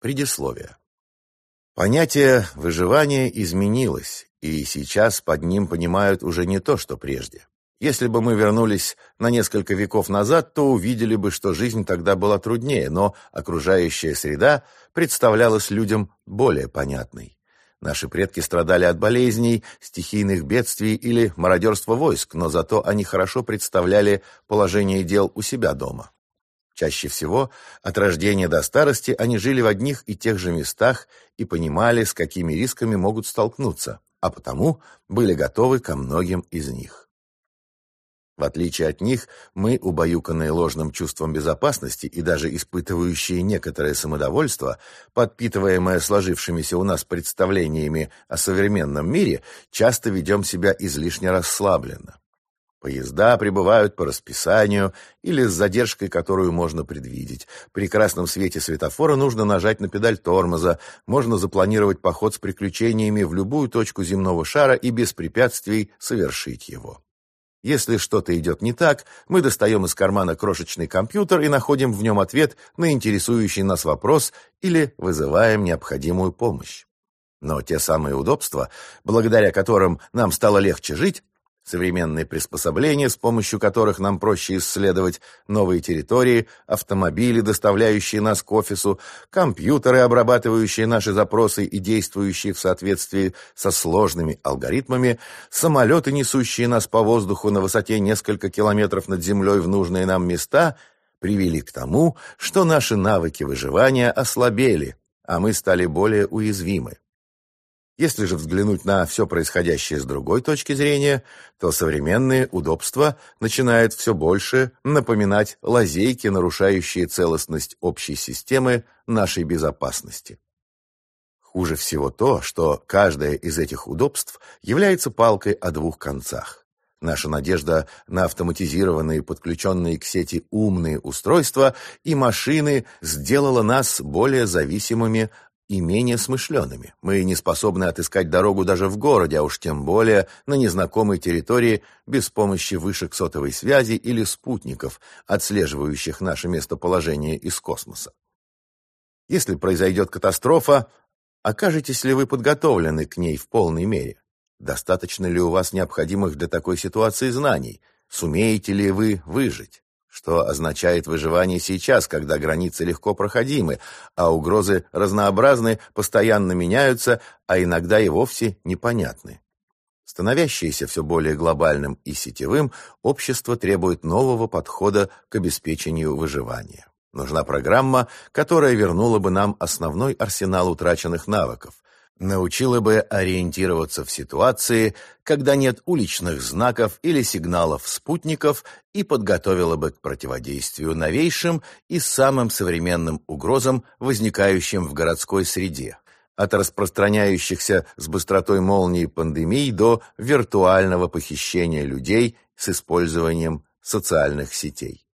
Предисловие. Понятие выживания изменилось, и сейчас под ним понимают уже не то, что прежде. Если бы мы вернулись на несколько веков назад, то увидели бы, что жизнь тогда была труднее, но окружающая среда представлялась людям более понятной. Наши предки страдали от болезней, стихийных бедствий или мародерства войск, но зато они хорошо представляли положение дел у себя дома. Чаще всего от рождения до старости они жили в одних и тех же местах и понимали, с какими рисками могут столкнуться, а потому были готовы ко многим из них. В отличие от них, мы, убаюканные ложным чувством безопасности и даже испытывающие некоторое самодовольство, подпитываемое сложившимися у нас представлениями о современном мире, часто ведем себя излишне расслабленно. Поезда прибывают по расписанию или с задержкой, которую можно предвидеть. При красном свете светофора нужно нажать на педаль тормоза, можно запланировать поход с приключениями в любую точку земного шара и без препятствий совершить его. Если что-то идет не так, мы достаем из кармана крошечный компьютер и находим в нем ответ на интересующий нас вопрос или вызываем необходимую помощь. Но те самые удобства, благодаря которым нам стало легче жить, Современные приспособления, с помощью которых нам проще исследовать новые территории, автомобили, доставляющие нас к офису, компьютеры, обрабатывающие наши запросы и действующие в соответствии со сложными алгоритмами, самолеты, несущие нас по воздуху на высоте несколько километров над землей в нужные нам места, привели к тому, что наши навыки выживания ослабели, а мы стали более уязвимы. Если же взглянуть на все происходящее с другой точки зрения, то современные удобства начинают все больше напоминать лазейки, нарушающие целостность общей системы нашей безопасности. Хуже всего то, что каждое из этих удобств является палкой о двух концах. Наша надежда на автоматизированные, подключенные к сети умные устройства и машины сделала нас более зависимыми и менее смышленными. Мы не способны отыскать дорогу даже в городе, а уж тем более на незнакомой территории без помощи вышек сотовой связи или спутников, отслеживающих наше местоположение из космоса. Если произойдет катастрофа, окажетесь ли вы подготовлены к ней в полной мере? Достаточно ли у вас необходимых для такой ситуации знаний? Сумеете ли вы выжить? Что означает выживание сейчас, когда границы легко проходимы, а угрозы разнообразны, постоянно меняются, а иногда и вовсе непонятны. Становящееся все более глобальным и сетевым, общество требует нового подхода к обеспечению выживания. Нужна программа, которая вернула бы нам основной арсенал утраченных навыков – научила бы ориентироваться в ситуации, когда нет уличных знаков или сигналов спутников и подготовила бы к противодействию новейшим и самым современным угрозам, возникающим в городской среде, от распространяющихся с быстротой молнии пандемий до виртуального похищения людей с использованием социальных сетей.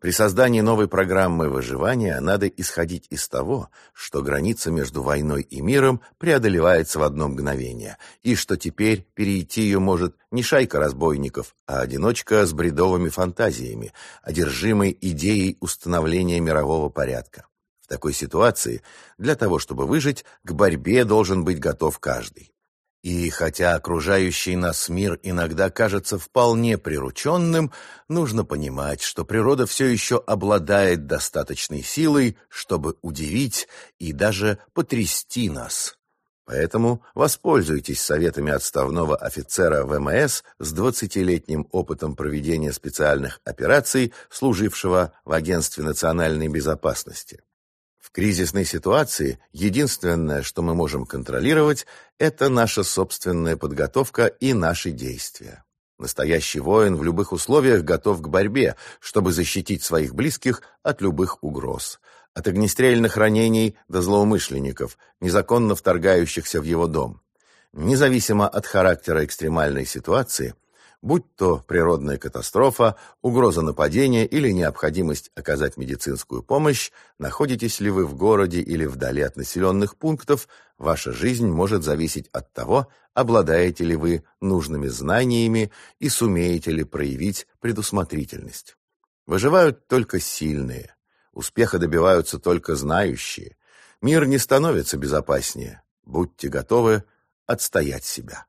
При создании новой программы выживания надо исходить из того, что граница между войной и миром преодолевается в одно мгновение, и что теперь перейти ее может не шайка разбойников, а одиночка с бредовыми фантазиями, одержимой идеей установления мирового порядка. В такой ситуации для того, чтобы выжить, к борьбе должен быть готов каждый. И хотя окружающий нас мир иногда кажется вполне прирученным, нужно понимать, что природа все еще обладает достаточной силой, чтобы удивить и даже потрясти нас. Поэтому воспользуйтесь советами отставного офицера ВМС с 20-летним опытом проведения специальных операций, служившего в Агентстве национальной безопасности. В кризисной ситуации единственное, что мы можем контролировать, это наша собственная подготовка и наши действия. Настоящий воин в любых условиях готов к борьбе, чтобы защитить своих близких от любых угроз. От огнестрельных ранений до злоумышленников, незаконно вторгающихся в его дом. Независимо от характера экстремальной ситуации – будь то природная катастрофа, угроза нападения или необходимость оказать медицинскую помощь, находитесь ли вы в городе или вдали от населенных пунктов, ваша жизнь может зависеть от того, обладаете ли вы нужными знаниями и сумеете ли проявить предусмотрительность. Выживают только сильные, успеха добиваются только знающие. Мир не становится безопаснее. Будьте готовы отстоять себя.